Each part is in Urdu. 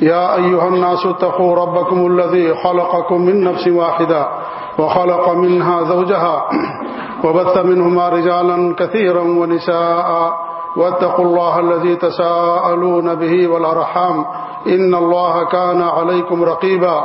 يا أيها الناس اتقوا ربكم الذي خلقكم من نفس واحدة وخلق منها زوجها وبث منهما رجالا كثيرا ونساء واتقوا الله الذي تساءلون به والأرحام إن الله كان عليكم رقيبا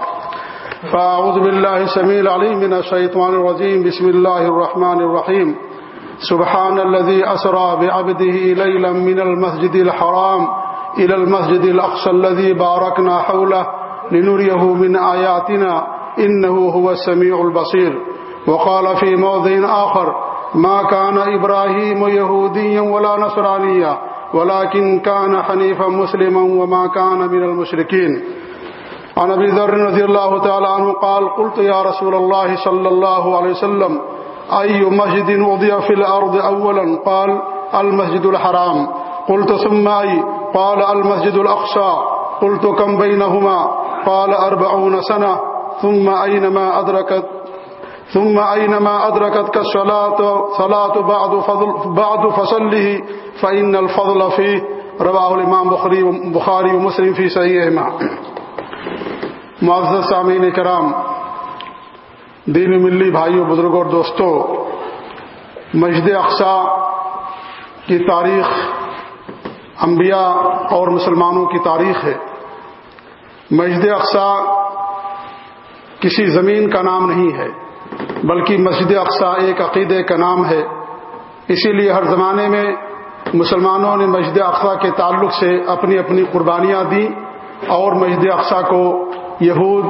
فأعوذ بالله سميع العليم من الشيطان الرجيم بسم الله الرحمن الرحيم سبحان الذي أسرى بعبده ليلا من المسجد الحرام إلى المسجد الأقصى الذي باركنا حوله لنريه من آياتنا إنه هو السميع البصير وقال في موضع آخر، ما كان إبراهيم يهوديا ولا نصرانيا ولكن كان حنيفا مسلما وما كان من المشركين عن ابي ذر رضي الله تعالى عنه قال قلت يا رسول الله صلى الله عليه وسلم اي مسجد وضع في الارض اولا قال المسجد الحرام. قلت ثم اي قال المسجد الاقصى قلت كم بينهما؟ قال أربعون سنة. ثم أينما أدركت؟ ثم أينما أدركتك الصلاة صلاة بعد, فضل بعد فصله فإن الفضل فيه. رواه الإمام بخاري ومسلم في صحيحهما. معزز سامعین کرام، دینی ملی بھائیوں، بزرگوں اور دوستوں، مسجد اقسا کی تاریخ انبیاء اور مسلمانوں کی تاریخ ہے۔ مسجد اقسا کسی زمین کا نام نہیں ہے، بلکہ مسجد اقسا ایک عقیدے کا نام ہے۔ اسی لیے ہر زمانے میں مسلمانوں نے مسجد اقسا کے تعلق سے اپنی اپنی قربانیاں دیں اور مسجد اقسا کو یہود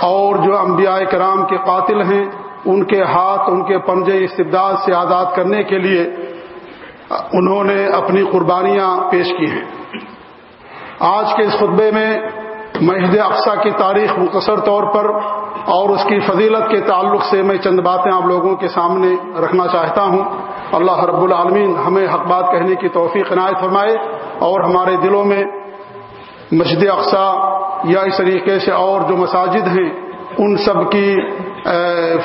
اور جو انبیاء کرام کے قاتل ہیں، ان کے ہاتھ، ان کے پنجے استبداد سے آزاد کرنے کے لیے انہوں نے اپنی قربانیاں پیش کی ہیں۔ آج کے اس خطبے میں مسجد اقسا کی تاریخ مختصر طور پر اور اس کی فضیلت کے تعلق سے میں چند باتیں آپ لوگوں کے سامنے رکھنا چاہتا ہوں۔ اللہ رب العالمین ہمیں حق بات کہنے کی توفیق عنایت فرمائے اور ہمارے دلوں میں مسجد اقسا یا اس طریقے سے اور جو مساجد ہیں، ان سب کی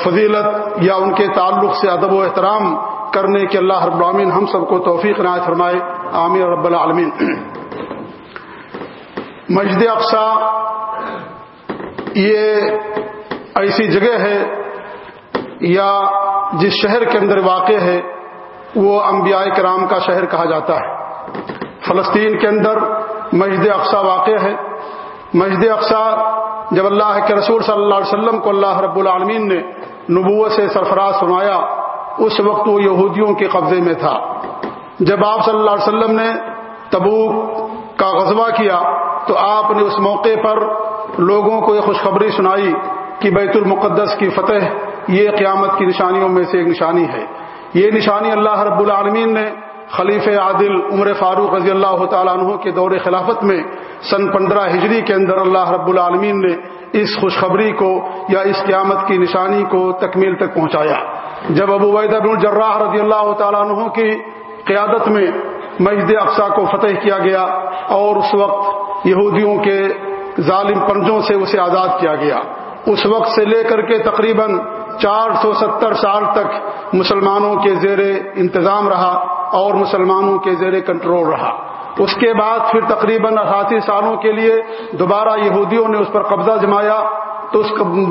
فضیلت یا ان کے تعلق سے ادب و احترام کرنے کے اللہ رب العالمین ہم سب کو توفیق عنایت فرمائے۔ عامر رب العالمین۔ مسجد اقسا یہ ایسی جگہ ہے یا جس شہر کے اندر واقع ہے، وہ انبیاء کرام کا شہر کہا جاتا ہے۔ فلسطین کے اندر مسجد اقسا واقع ہے۔ مسجد اقسا جب اللہ کے رسول صلی اللہ علیہ وسلم کو اللہ رب العالمین نے نبوت سے سرفراز سنایا اس وقت وہ یہودیوں کے قبضے میں تھا۔ جب آپ صلی اللہ علیہ وسلم نے تبوک کا غزوہ کیا، تو آپ نے اس موقع پر لوگوں کو یہ خوشخبری سنائی کہ بیت المقدس کی فتح یہ قیامت کی نشانیوں میں سے ایک نشانی ہے۔ یہ نشانی اللہ رب العالمین نے خلیف عادل عمر فاروق رضی اللہ تعالیٰ عنہ کے دور خلافت میں سن پندرہ ہجری کے اندر اللہ رب العالمین نے اس خوشخبری کو یا اس قیامت کی نشانی کو تکمیل تک پہنچایا۔ جب ابو ویدہ بن الجراح رضی اللہ تعالیٰ عنہ کی قیادت میں مسجد اقسا کو فتح کیا گیا اور اس وقت یہودیوں کے ظالم پنجوں سے اسے آزاد کیا گیا۔ اس وقت سے لے کر کے تقریباً چار سو ستر سال تک مسلمانوں کے زیر انتظام رہا اور مسلمانوں کے زیر کنٹرول رہا۔ اس کے بعد پھر تقریباً اٹھاسی سالوں کے لیے دوبارہ یہودیوں نے اس پر قبضہ جمایا۔ تو اس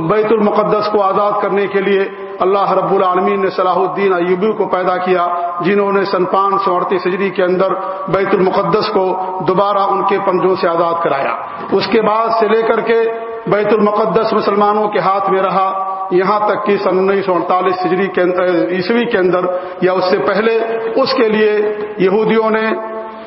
بیت المقدس کو آزاد کرنے کے لیے اللہ رب العالمین نے صلاح الدین ایوبی کو پیدا کیا، جنہوں نے سن پانچ سو اڑتیس ہجری کے اندر بیت المقدس کو دوبارہ ان کے پنجوں سے آزاد کرایا۔ اس کے بعد سے لے کر کے بیت المقدس مسلمانوں کے ہاتھ میں رہا۔ یہاں تک کہ سن انیس سو اڑتالیس ہجری عیسوی کے اندر یا اس سے پہلے، اس کے لیے یہودیوں نے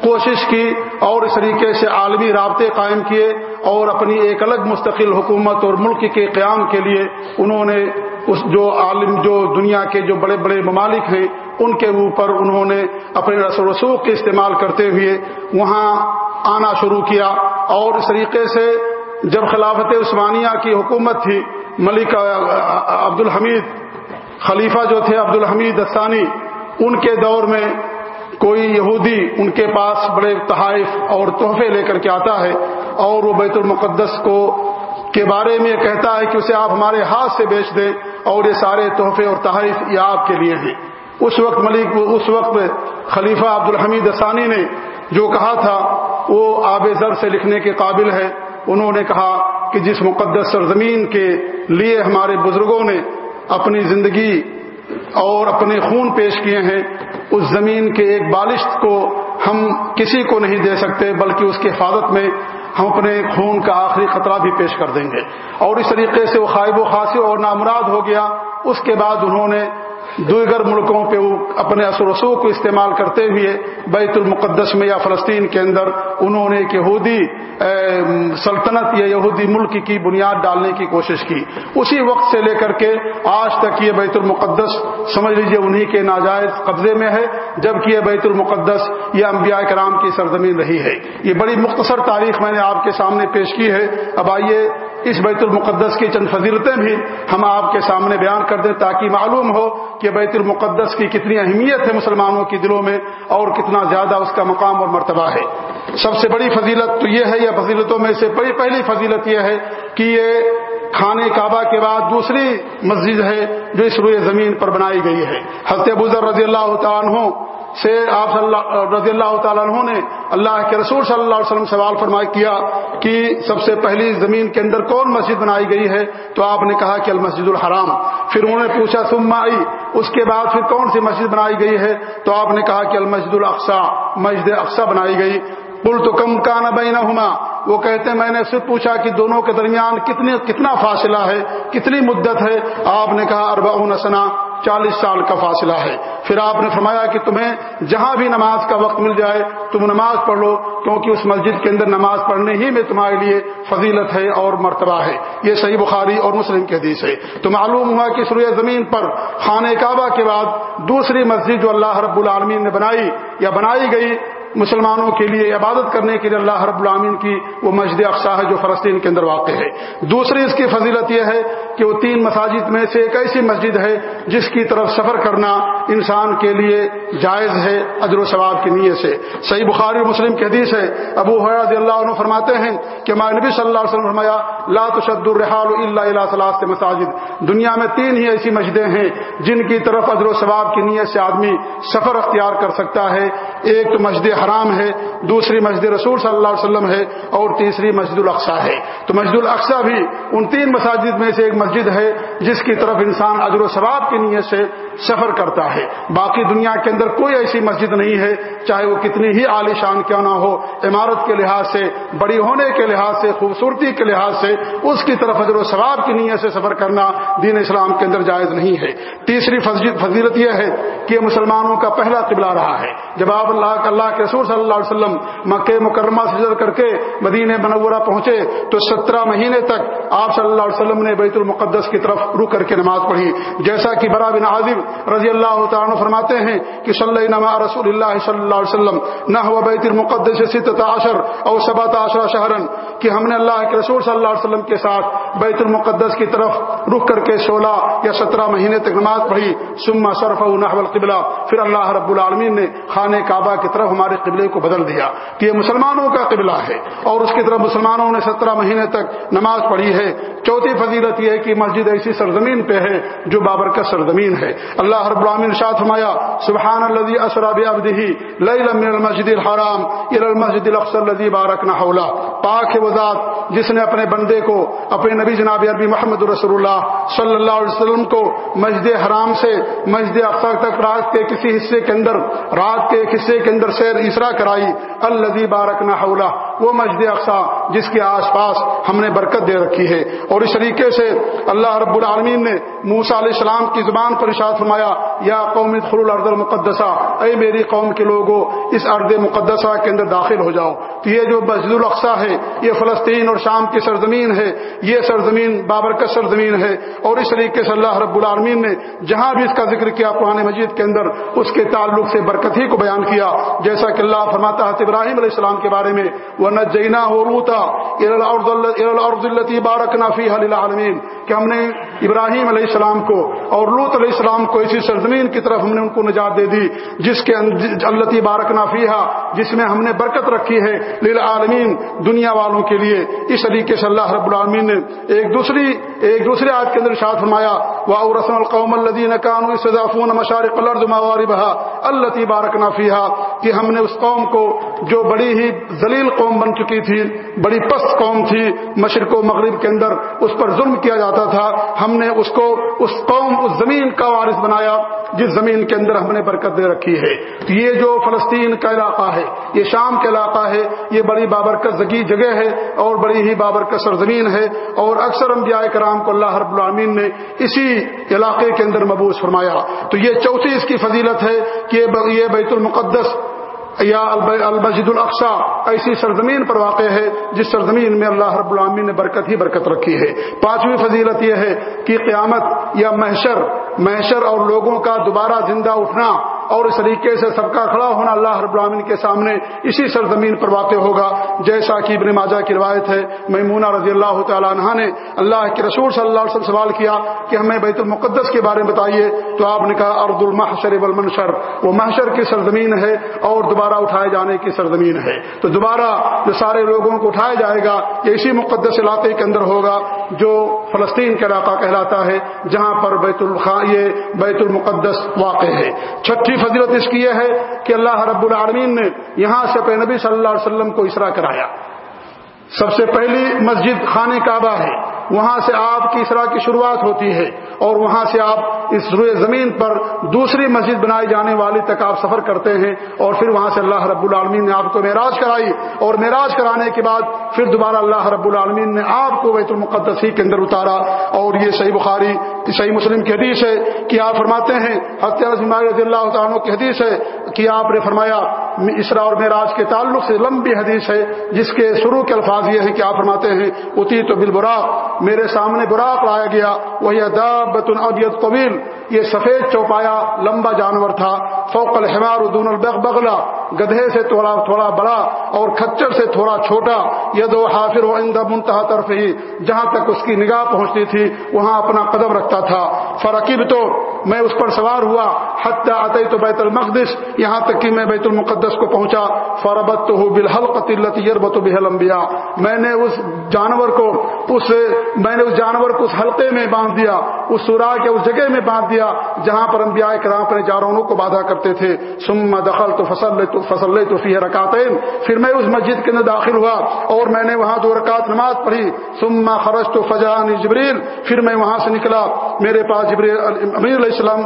کوشش کی اور اس طریقے سے عالمی رابطے قائم کیے اور اپنی ایک الگ مستقل حکومت اور ملک کے قیام کے لیے انہوں نے اس جو عالم، جو دنیا کے جو بڑے بڑے ممالک ہیں، ان کے اوپر انہوں نے اپنے رسو رسوخ کے استعمال کرتے ہوئے وہاں آنا شروع کیا اور اس طریقے سے جب خلافت عثمانیہ کی حکومت تھی ملک عبد الحمید خلیفہ جو تھے عبد الحمید دستانی ان کے دور میں کوئی یہودی ان کے پاس بڑے تحائف اور تحفے لے کر کے آتا ہے اور وہ بیت المقدس کو کے بارے میں کہتا ہے کہ اسے آپ ہمارے ہاتھ سے بیچ دیں اور یہ سارے تحفے اور تحائف یہ آپ کے لیے ہیں۔ اس وقت ملک، اس وقت خلیفہ عبد الحمید ثانی نے جو کہا تھا، وہ آب زر سے لکھنے کے قابل ہے۔ انہوں نے کہا کہ جس مقدس سرزمین کے لیے ہمارے بزرگوں نے اپنی زندگی اور اپنے خون پیش کیے ہیں، اس زمین کے ایک بالشت کو ہم کسی کو نہیں دے سکتے، بلکہ اس کی حفاظت میں ہم اپنے خون کا آخری خطرہ بھی پیش کر دیں گے۔ اور اس طریقے سے وہ خائب و خاصی اور نامراد ہو گیا۔ اس کے بعد انہوں نے دیگر ملکوں پہ وہ اپنے اثر رسوخ کو استعمال کرتے ہوئے بیت المقدس میں یا فلسطین کے اندر انہوں نے ایک یہودی سلطنت یا یہودی ملک کی بنیاد ڈالنے کی کوشش کی۔ اسی وقت سے لے کر کے آج تک یہ بیت المقدس، سمجھ لیجیے انہی کے ناجائز قبضے میں ہے، جبکہ یہ بیت المقدس یہ انبیاء کرام کی سرزمین رہی ہے۔ یہ بڑی مختصر تاریخ میں نے آپ کے سامنے پیش کی ہے۔ اب آئیے اس بیت المقدس کی چند فضیلتیں بھی ہم آپ کے سامنے بیان کر دیں تاکہ معلوم ہو کہ بیت المقدس کی کتنی اہمیت ہے مسلمانوں کی دلوں میں اور کتنا زیادہ اس کا مقام اور مرتبہ ہے۔ سب سے بڑی فضیلت تو یہ ہے، یا فضیلتوں میں سے بڑی پہلی فضیلت یہ ہے کہ یہ کھانے کعبہ کے بعد دوسری مسجد ہے جو اس روئے زمین پر بنائی گئی ہے۔ حضرت ابوذر رضی اللہ تعالیٰ سے آپ رضی اللہ تعالیٰ عنہ نے اللہ کے رسول صلی اللہ علیہ وسلم سوال فرمائی کیا کہ سب سے پہلی زمین کے اندر کون مسجد بنائی گئی ہے؟ تو آپ نے کہا کہ المسجد الحرام۔ پھر انہوں نے پوچھا، ثم آئی۔ اس کے بعد پھر کون سی مسجد بنائی گئی ہے؟ تو آپ نے کہا کہ المسجد الاقصا مسجد اقسا بنائی گئی۔ پل تو کم کا نہ وہ کہتے ہیں میں نے صرف پوچھا کہ دونوں کے درمیان کتنی کتنا فاصلہ ہے؟ کتنی مدت ہے؟ آپ نے کہا اربا سنا چالیس سال کا فاصلہ ہے۔ پھر آپ نے فرمایا کہ تمہیں جہاں بھی نماز کا وقت مل جائے، تم نماز پڑھ لو، کیونکہ اس مسجد کے اندر نماز پڑھنے ہی میں تمہارے لیے فضیلت ہے اور مرتبہ ہے۔ یہ صحیح بخاری اور مسلم کی حدیث ہے۔ تو معلوم ہوا کہ سروع زمین پر خانہ کعبہ کے بعد دوسری مسجد جو اللہ رب العالمین نے بنائی یا بنائی گئی مسلمانوں کے لیے عبادت کرنے کے لیے اللہ رب العامین کی وہ مسجد اقسا ہے جو فلسطین کے اندر واقع ہے۔ دوسری اس کی فضیلت یہ ہے کہ وہ تین مساجد میں سے ایک ایسی مسجد ہے جس کی طرف سفر کرنا انسان کے لیے جائز ہے اجر و ثواب کی نیت سے۔ صحیح بخاری مسلم کی حدیث ہے، ابو حیاض اللہ عنہ فرماتے ہیں کہ میں نبی صلی اللہ علیہ وسلم فرمایا، لا تشد الرحال اللہ اللہ صلاح مساجد۔ دنیا میں تین ہی ایسی مسجدیں ہیں جن کی طرف اجر و ثواب کی نیت سے آدمی سفر اختیار کر سکتا ہے۔ ایک تو مسجد حرام ہے، دوسری مسجد رسول صلی اللہ علیہ وسلم ہے اور تیسری مسجد الاقسا ہے۔ تو مسجد الاقسا بھی ان تین مساجد میں سے ایک مسجد ہے، جس کی طرف انسان اجر و ثواب کی نیت سے سفر کرتا ہے۔ باقی دنیا کے اندر کوئی ایسی مسجد نہیں ہے، چاہے وہ کتنی ہی عالی شان کیوں نہ ہو، عمارت کے لحاظ سے، بڑی ہونے کے لحاظ سے، خوبصورتی کے لحاظ سے، اس کی طرف اجر و ثواب کی نیت سے سفر کرنا دین اسلام کے اندر جائز نہیں ہے۔ تیسری فضیلت یہ ہے کہ مسلمانوں کا پہلا قبلہ رہا ہے۔ جب آپ اللہ اللہ کے رسول صلی اللہ علیہ وسلم مکہ مکرمہ سے کر کے مدینہ منورہ پہنچے تو سترہ مہینے تک آپ صلی اللہ علیہ وسلم نے بیت المقدس کی طرف رک کر کے نماز پڑھی۔ جیسا کہ برا بن عظیم رضی اللہ تعالیٰ فرماتے ہیں کہ صلی اللہ رسول اللہ صلی اللہ علیہ وسلم، نہ ہوا بیت المقدس ست عشر اور سبات عشر شہرن، کہ ہم نے اللہ کے رسول صلی اللہ علیہ وسلم کے ساتھ بیت المقدس کی طرف رک کر کے سولہ یا سترہ مہینے تک نماز پڑھی۔ سما صرف نحو القبلہ، پھر اللہ رب العالمین نے خانہ کعبہ کی طرف ہمارے قبلے کو بدل دیا کہ یہ مسلمانوں کا قبلہ ہے اور اس کی طرف مسلمانوں نے سترہ مہینے تک نماز پڑھی ہے۔ چوتھی فضیلت یہ ہے کہ مسجد ایسی سرزمین پہ ہے جو بابر کا سرزمین ہے۔ اللہ رب العالمین شاہ فرمایا سبحان الذي اسرا بعبده ليلا من المسجد الحرام الى المسجد الاقصى الذي باركنا حوله۔ پاک ہے وہ ذات جس نے اپنے بندے کو، اپنے نبی جناب عربی محمد رسول اللہ صلی اللہ علیہ وسلم کو مسجد حرام سے مسجد اقسا تک رات کے کسی حصے کے اندر، رات کے ایک حصے کے اندر سیر اسرا کرائی الزی بارک نہ وہ مسجد اقسا جس کے آس پاس ہم نے برکت دے رکھی ہے۔ اور اس طریقے سے اللہ رب العالمین نے موسا علیہ السلام کی زبان پر اشاد فرمایا، یا قوم خر الرد المقدسہ، اے میری قوم کے لوگوں اس ارد مقدسہ کے اندر داخل ہو جاؤ۔ تو یہ جو مسجد الاقسا ہے، یہ فلسطین اور شام کی سرزمین ہے، یہ سرزمین بابرکت سرزمین ہے۔ اور اس طریقے سے اللہ رب العالمین نے جہاں بھی اس کا ذکر کیا قرآن مجید کے اندر، اس کے تعلق سے برکت ہی کو بیان کیا۔ جیسا کہ اللہ فرماتا ہے ابراہیم علیہ السلام کے بارے میں وہ نہ جینا ہو روتا بارک نافی عالمین کہ ہم نے ابراہیم علیہ السلام کو اور لوت علیہ السلام کو اسی سرزمین کی طرف ہم نے ان کو نجات دے دی، جس کے اللہ بارک نافیہ جس میں ہم نے برکت رکھی ہے للعالمین دنیا والوں کے لیے. اس طریقے سے اللہ رب العالمین نے ایک دوسری، ایک دوسرے آج کے اندر شاد فرمایا وہ رسم القوم الدین کانو صدافون مشارق الرد مغاربہ اللہ بارک نافیہ کہ ہم نے اس قوم کو جو بڑی ہی ذلیل قوم بن چکی تھی، بڑی پست قوم تھی مشرق و مغرب کے اندر، اس پر ظلم کیا جاتا تھا۔ ہم نے اس کو، اس قوم، اس زمین کا وارث بنایا، جس زمین کے اندر ہم نے برکت دے رکھی ہے۔ یہ جو فلسطین کا علاقہ ہے، یہ شام کا علاقہ ہے، یہ بڑی بابرکت زگی جگہ ہے اور بڑی ہی بابرکت سرزمین ہے۔ اور اکثر انبیاء کرام کو اللہ رب العالمین نے اسی علاقے کے اندر مبوس فرمایا۔ تو یہ چوتھی اس کی فضیلت ہے کہ یہ بیت المقدس یا المسجد الاقصا ایسی سرزمین پر واقع ہے جس سرزمین میں اللہ رب العالمین نے برکت ہی برکت رکھی ہے۔ پانچویں فضیلت یہ ہے کہ قیامت یا محشر محشر اور لوگوں کا دوبارہ زندہ اٹھنا اور اس طریقے سے سب کا کھڑا ہونا اللہ رب العالمین کے سامنے اسی سرزمین پر واقع ہوگا، جیسا کہ ابن ماجہ کی روایت ہے، میمونہ رضی اللہ تعالیٰ عنہ نے اللہ کے رسول صلی اللہ علیہ وسلم سوال کیا کہ ہمیں بیت المقدس کے بارے میں بتائیے، تو آپ نے کہا ارد المحشر والمنشر، وہ محشر کی سرزمین ہے اور دوبارہ اٹھائے جانے کی سرزمین ہے۔ تو دوبارہ جو سارے لوگوں کو اٹھایا جائے گا، یہ اسی مقدس علاقے کے اندر ہوگا جو فلسطین کا علاقہ کہلاتا ہے، جہاں پر بیت الخان یہ بیت المقدس واقع ہے۔ چھٹی فضیلت اس کی یہ ہے کہ اللہ رب العالمین نے یہاں سے پہ نبی صلی اللہ علیہ وسلم کو اسرا کرایا۔ سب سے پہلی مسجد خانہ کعبہ ہے۔ وہاں سے آپ کی اسرا کی شروعات ہوتی ہے اور وہاں سے آپ اس روئے زمین پر دوسری مسجد بنائی جانے والی تک آپ سفر کرتے ہیں اور پھر وہاں سے اللہ رب العالمین نے آپ کو معراج کرائی اور معراج کرانے کے بعد پھر دوبارہ اللہ رب العالمین نے آپ کو بیت المقدس ہی کے اندر اتارا اور یہ صحیح بخاری، صحیح مسلم کی حدیث ہے کہ آپ فرماتے ہیں رضی اللہ تعالیٰ کی حدیث ہے کہ آپ نے فرمایا اسرا اور معراج کے تعلق سے لمبی حدیث ہے، جس کے شروع کے الفاظ یہ ہیں کہ آپ فرماتے ہیں اتی تو بل میرے سامنے براق لایا گیا وہی ادابت ابیت طویل یہ سفید چوپایا لمبا جانور تھا، فوق الحمار دون البغ بغلا گدھے سے تھوڑا تھوڑا بڑا اور کچر سے تھوڑا چھوٹا، یہ دو حافر و اندہ منتہا طرف ہی، جہاں تک اس کی نگاہ پہنچتی تھی، وہاں اپنا قدم رکھتا تھا۔ فرقیب تو میں اس پر سوار ہوا، حتیٰ آتے تو بیت المقدس، یہاں تک کہ میں بیت المقدس کو پہنچا۔ فربت تو بالحل قطلت یربت و بحل میں نے اس جانور کو، اس، میں نے اس جانور کو اس حلقے میں باندھ دیا۔ اس سورا کے اس جگہ میں باندھ دیا جہاں پر انبیاء کرام اپنے جارونوں کو بادھا کرتے تھے۔ سما دخل تو فصل تو فصل تو فی رکاتین پھر میں اس مسجد کے اندر داخل ہوا اور میں نے وہاں دو رکعت نماز پڑھی۔ سما خرش تو فجان جبریل پھر میں وہاں سے نکلا۔ میرے پاس جبریل امیر علیہ السلام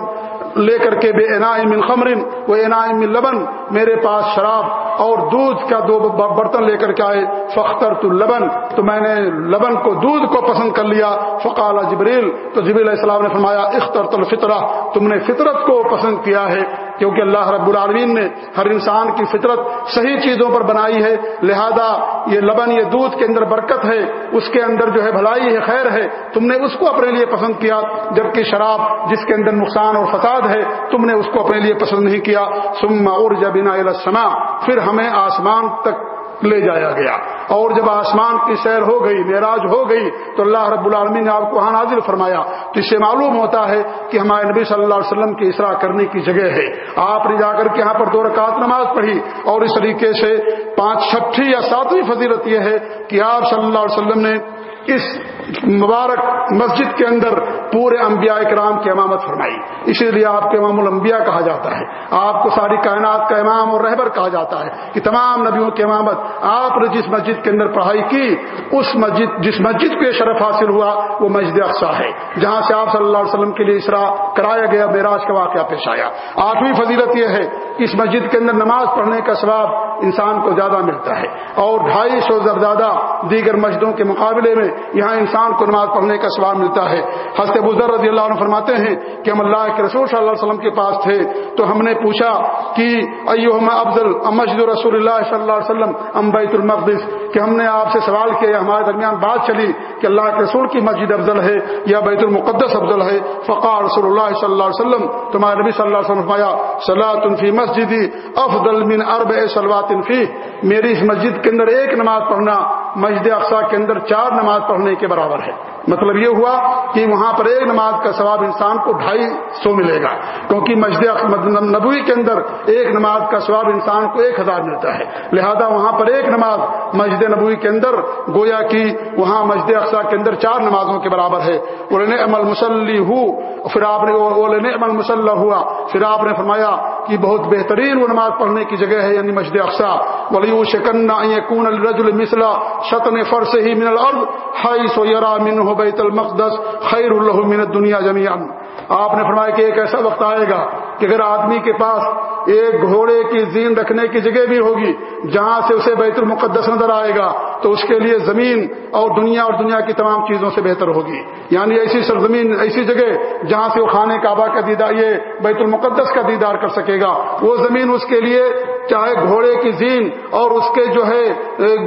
لے کر کے بے من خمرن وہ من لبن۔ میرے پاس شراب اور دودھ کا دو برتن لے کر کے آئے فختر تو لبن تو میں نے لبن کو، دودھ کو پسند کر لیا۔ فقال جبریل تو جبریل علیہ السلام نے فرمایا اختر الفطرہ تم نے فطرت کو پسند کیا ہے، کیونکہ اللہ رب العالمین نے ہر انسان کی فطرت صحیح چیزوں پر بنائی ہے۔ لہذا یہ لبن، یہ دودھ کے اندر برکت ہے، اس کے اندر جو ہے بھلائی ہے خیر ہے۔ تم نے اس کو اپنے لیے پسند کیا، جبکہ شراب جس کے اندر نقصان اور فساد ہے، تم نے اس کو اپنے لیے پسند نہیں کیا۔ سما اور جبینا السما پھر ہمیں آسمان تک لے جایا گیا۔ اور جب آسمان کی سیر ہو گئی، معراج ہو گئی، تو اللہ رب العالمین نے آپ کو وہاں نازل فرمایا۔ تو اس سے معلوم ہوتا ہے کہ ہمارے نبی صلی اللہ علیہ وسلم کی اسرا کرنے کی جگہ ہے۔ آپ نے جا کر کے یہاں پر دو رکعت نماز پڑھی۔ اور اس طریقے سے پانچ چھٹی یا ساتویں فضیلت یہ ہے کہ آپ صلی اللہ علیہ وسلم نے اس مبارک مسجد کے اندر پورے انبیاء کرام کی امامت فرمائی۔ اسی لیے آپ کے امام الانبیاء کہا جاتا ہے۔ آپ کو ساری کائنات کا امام اور رہبر کہا جاتا ہے کہ تمام نبیوں کی امامت آپ نے جس مسجد کے اندر پڑھائی کی، اس مسجد، جس مسجد کو یہ شرف حاصل ہوا، وہ مسجد اقسا ہے۔ جہاں سے آپ صلی اللہ علیہ وسلم کے لیے اسرا کرایا گیا، معراج کا واقعہ پیش آیا۔ آٹھویں فضیلت یہ ہے کہ اس مسجد کے اندر نماز پڑھنے کا ثواب انسان کو زیادہ ملتا ہے۔ اور ڈھائی سو زیادہ دیگر مسجدوں کے مقابلے میں یہاں انسان کو نماز پڑھنے کا ثواب ملتا ہے۔ حضرت بزر رضی اللہ عنہ فرماتے ہیں کہ ہم اللہ کے رسول صلی اللہ علیہ وسلم کے پاس تھے تو ہم نے پوچھا کہ ایوہما افضل مسجد رسول اللہ صلی اللہ علیہ وسلم، ام بیت المقدس؟ کہ ہم نے آپ سے سوال کیا ہمارے درمیان بات چلی کہ اللہ کے رسول کی مسجد افضل ہے یا بیت المقدس افضل ہے؟ فقار رسول اللہ صلی اللہ علیہ وسلم، تمہارے نبی صلی اللہ علیہ وسلم صلاح فی مسجدی افضل من ارب سلوات فی، میری اس مسجد کے اندر ایک نماز پڑھنا مسجد اقسا کے اندر چار نماز پڑھنے کے برابر ہے۔ مطلب یہ ہوا کہ وہاں پر ایک نماز کا ثواب انسان کو ڈھائی سو ملے گا، کیونکہ مسجد نبوی کے اندر ایک نماز کا ثواب انسان کو ایک ہزار ملتا ہے۔ لہذا وہاں پر ایک نماز مسجد نبوی کے اندر، گویا کی وہاں مسجد اقسا کے اندر چار نمازوں کے برابر ہے۔ عمل مسلی ہو پھر آپ نے عمل مسلح ہوا۔ پھر آپ نے فرمایا کہ بہت بہترین وہ نماز پڑھنے کی جگہ ہے یعنی مسجد اقسا ولی شکنہ کون الرجل مسلا شتن فرس ہی من الارض ہائی سو یرا من بیت المقدس خیر اللہ من دنیا جمیان آپ نے فرمایا کہ ایک ایسا وقت آئے گا کہ اگر آدمی کے پاس ایک گھوڑے کی زین رکھنے کی جگہ بھی ہوگی، جہاں سے اسے بیت المقدس نظر آئے گا، تو اس کے لیے زمین اور دنیا اور دنیا کی تمام چیزوں سے بہتر ہوگی۔ یعنی ایسی سرزمین، ایسی جگہ جہاں سے وہ خانے کعبہ کا دیدار، یہ بیت المقدس کا دیدار کر سکے گا۔ وہ زمین اس کے لیے چاہے گھوڑے کی زین اور اس کے جو ہے،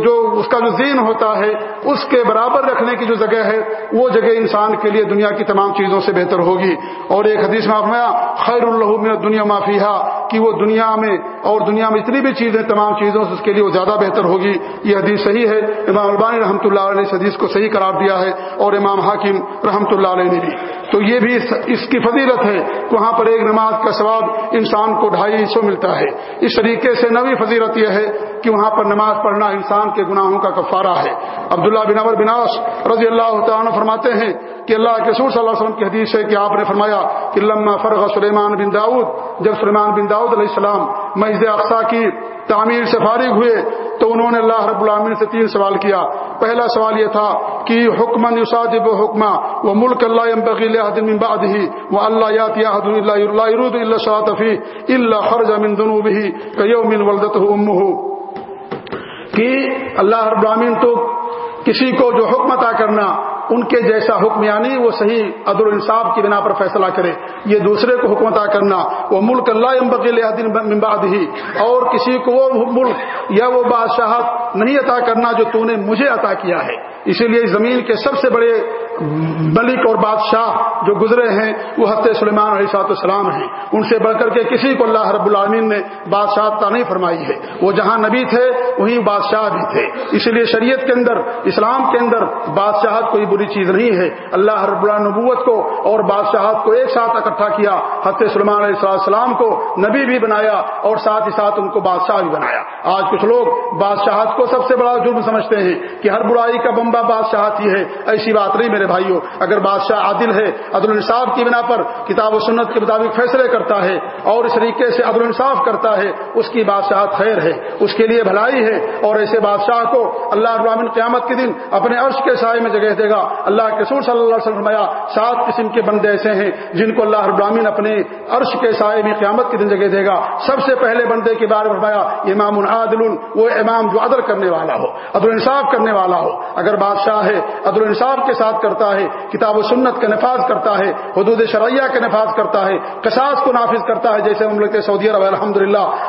جو اس کا جو زین ہوتا ہے، اس کے برابر رکھنے کی جو جگہ ہے، وہ جگہ انسان کے لیے دنیا کی تمام چیزوں سے بہتر ہوگی۔ اور ایک حدیث میں خیر اللہ دنیا معافیہ کہ وہ دنیا میں اور دنیا میں اتنی بھی چیزیں، تمام چیزوں سے اس کے لیے وہ زیادہ بہتر ہوگی۔ یہ حدیث صحیح ہے۔ امام البانی رحمۃ اللہ علیہ نے حدیث کو صحیح قرار دیا ہے اور امام حاکم رحمۃ اللہ علیہ نے بھی۔ تو یہ بھی اس کی فضیلت ہے وہاں پر ایک نماز کا ثواب انسان کو ڈھائی سو ملتا ہے۔ اس طریقے سے نوی فضیلت یہ ہے کہ وہاں پر نماز پڑھنا انسان کے گناہوں کا کفارہ ہے۔ عبداللہ بن عمر بناس رضی اللہ تعالیٰ فرماتے ہیں کہ اللہ کے سور صلی اللہ علیہ وسلم کی حدیث ہے کہ آپ نے فرمایا کہ لما فرغ سلیمان بن داؤد، جب سلیمان بن داؤد علیہ السلام مسجد اقسا کی تعمیر سے فارغ ہوئے تو انہوں نے اللہ رب العالمین سے تین سوال کیا۔ پہلا سوال یہ تھا کہ حکمن یوسادب حکمہ وہ ملک اللہ بغیل من بعده وہ اللہ یات یاحد اللہ اللہ يرود الا شاطفی اللہ خرج من ذنوبه كيوم ولدته امه کہ اللہ رب العالمین تو کسی کو جو حکم عطا کرنا ان کے جیسا حکم یعنی وہ صحیح عدل انصاف کی بنا پر فیصلہ کرے، یہ دوسرے کو حکم عطا کرنا، وہ ملک اللہ بکیل ممباد ہی اور کسی کو وہ ملک یا وہ بادشاہت نہیں عطا کرنا جو تو نے مجھے عطا کیا ہے۔ اسی لیے زمین کے سب سے بڑے ملک اور بادشاہ جو گزرے ہیں، وہ حت سلیمان علیہ صاحب السلام ہیں۔ ان سے بڑھ کر کے کسی کو اللہ رب العالمین نے بادشاہ نہیں فرمائی ہے۔ وہ جہاں نبی تھے، وہیں بادشاہ بھی تھے۔ اسی لیے شریعت کے اندر، اسلام کے اندر بادشاہت کوئی بری چیز نہیں ہے۔ اللہ رب نبوت کو اور بادشاہت کو ایک ساتھ اکٹھا کیا۔ حت سلمان علیہ السلام کو نبی بھی بنایا اور ساتھ ہی ساتھ ان کو بادشاہ بھی بنایا۔ آج کچھ لوگ بادشاہت کو سب سے بڑا جرم سمجھتے ہیں کہ ہر برائی کا بمبا بادشاہت ہی ہے۔ ایسی بات نہیں میرے میرے بھائیوں اگر بادشاہ عادل ہے، عدل الصاف کی بنا پر کتاب و سنت کے مطابق فیصلے کرتا ہے اور اس طریقے سے عدل الصاف کرتا ہے، اس کی بادشاہت خیر ہے، اس کے لیے بھلائی ہے اور ایسے بادشاہ کو اللہ ابراہین قیامت کے دن اپنے عرش کے سائے میں جگہ دے گا۔ اللہ کے سور صلی اللہ علیہ وسلم سات قسم کے بندے ایسے ہیں جن کو اللہ ابراہین اپنے عرش کے سائے میں قیامت کے دن جگہ دے گا۔ سب سے پہلے بندے کے بارے میں فرمایا، امام العادل وہ امام جو عدل کرنے والا ہو، عدل انصاف کرنے والا ہو۔ اگر بادشاہ ہے، عدل انصاف کے ساتھ کر کرتا ہے کتاب و سنت کا نفاذ کرتا ہے حدود شرعیہ کا نفاذ کرتا ہے قصاص کو نافذ کرتا ہے جیسے مملک سعودی عرب الحمد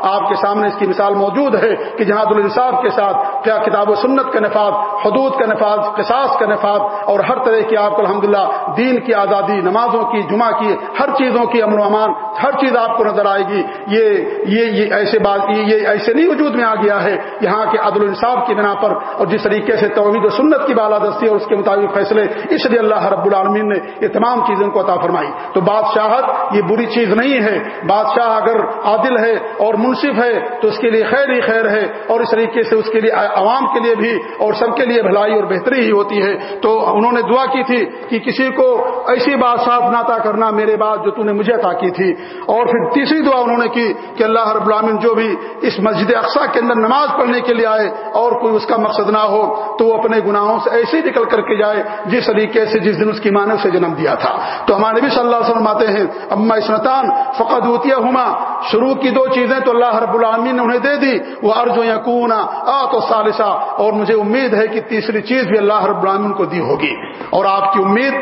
آپ کے سامنے اس کی مثال موجود ہے کہ جہاں عدل کے ساتھ کیا کتاب و سنت کا نفاذ حدود کا نفاذ قصاص کا نفاذ اور ہر طرح کی آپ کو الحمد دین کی آزادی نمازوں کی جمعہ کی ہر چیزوں کی امن و امان ہر چیز آپ کو نظر آئے گی۔ یہ یہ, یہ ایسے بات یہ ایسے نہیں وجود میں آ گیا ہے یہاں کے عدل انصاف کی بنا پر اور جس طریقے سے توحید و سنت کی بالادستی اور اس کے مطابق فیصلے اس لیے اللہ رب العالمین نے یہ تمام چیزوں کو عطا فرمائی۔ تو بادشاہت یہ بری چیز نہیں ہے۔ بادشاہ اگر عادل ہے اور منصف ہے تو اس کے لیے خیر ہی خیر ہے اور اس طریقے سے اس کے لیے عوام کے لیے بھی اور سب کے لیے بھلائی اور بہتری ہی ہوتی ہے۔ تو انہوں نے دعا کی تھی کہ کسی کو ایسی بات صاف ناتا کرنا میرے بات جو نے مجھے عطا کی تھی۔ اور پھر تیسری دعا انہوں نے کی کہ اللہ رب العالمین جو بھی اس مسجد اقسا کے اندر نماز پڑھنے کے لیے آئے اور کوئی اس کا مقصد نہ ہو تو وہ اپنے گناہوں سے ایسے نکل کر کے جائے جس طریقے طریقے سے جس دن اس کی ماں نے اسے جنم دیا تھا۔ تو ہمارے بھی صلی اللہ علیہ وسلم آتے ہیں، اما اسنتان فقط ہوتیا ہما شروع کی دو چیزیں تو اللہ رب العالمین نے انہیں دے دی۔ وہ ارج و یقون آ تو سالسہ اور مجھے امید ہے کہ تیسری چیز بھی اللہ رب العالمین کو دی ہوگی۔ اور آپ کی امید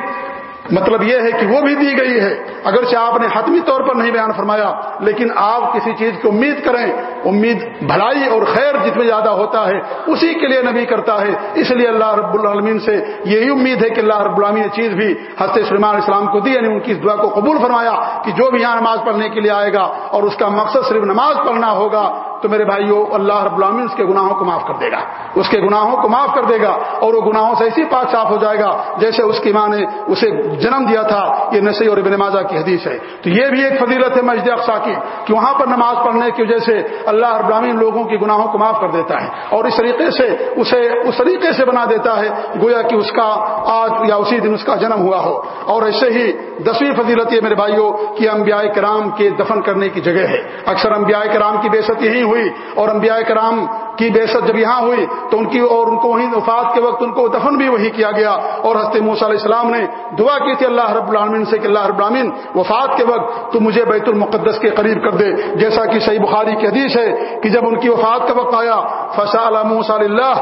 مطلب یہ ہے کہ وہ بھی دی گئی ہے۔ اگرچہ آپ نے حتمی طور پر نہیں بیان فرمایا، لیکن آپ کسی چیز کی امید کریں، امید بھلائی اور خیر جتنے زیادہ ہوتا ہے، اسی کے لیے نبی کرتا ہے۔ اس لیے اللہ رب العالمین سے یہی امید ہے کہ اللہ رب العالمین نے چیز بھی حضرت سلمان اسلام کو دی یعنی ان کی اس دعا کو قبول فرمایا کہ جو بھی یہاں نماز پڑھنے کے لیے آئے گا اور اس کا مقصد صرف نماز پڑھنا ہوگا۔ تو میرے بھائیو، اللہ رب العالمین اس کے گناہوں کو معاف کر دے گا۔ اس کے گناہوں کو معاف کر دے گا اور وہ گناہوں سے ایسی پاک صاف ہو جائے گا۔ جیسے اس کی ماں نے اسے جنم دیا تھا، یہ نسی اور ابن ماجہ کی حدیث ہے۔ تو یہ بھی ایک فضیلت ہے مسجد اقسا کی کہ وہاں پر نماز پڑھنے کی وجہ سے اللہ رب العالمین لوگوں کی گناہوں کو معاف کر دیتا ہے اور اس طریقے سے اسے اس طریقے سے بنا دیتا ہے، گویا کہ اس کا آج یا اسی دن اس کا جنم ہوا ہو۔ اور ایسے ہی دسویں فضیلت یہ میرے بھائیوں کی انبیاء کرام کے دفن کرنے کی جگہ ہے۔ اکثر انبیاء کرام کی بے یہی ہوئی اور انبیاء کرام کی بے جب یہاں ہوئی تو ان کی اور ان کو وہیں وفات کے وقت ان کو دفن بھی وہی کیا گیا اور حضرت موسیٰ علیہ السلام نے دعا کی تھی اللہ رب العالمین سے کہ اللہ رب العالمین وفات کے وقت تو مجھے بیت المقدس کے قریب کر دے۔ جیسا کہ صحیح بخاری کی حدیث ہے کہ جب ان کی وفات کا وقت آیا فصا موسیٰ اللہ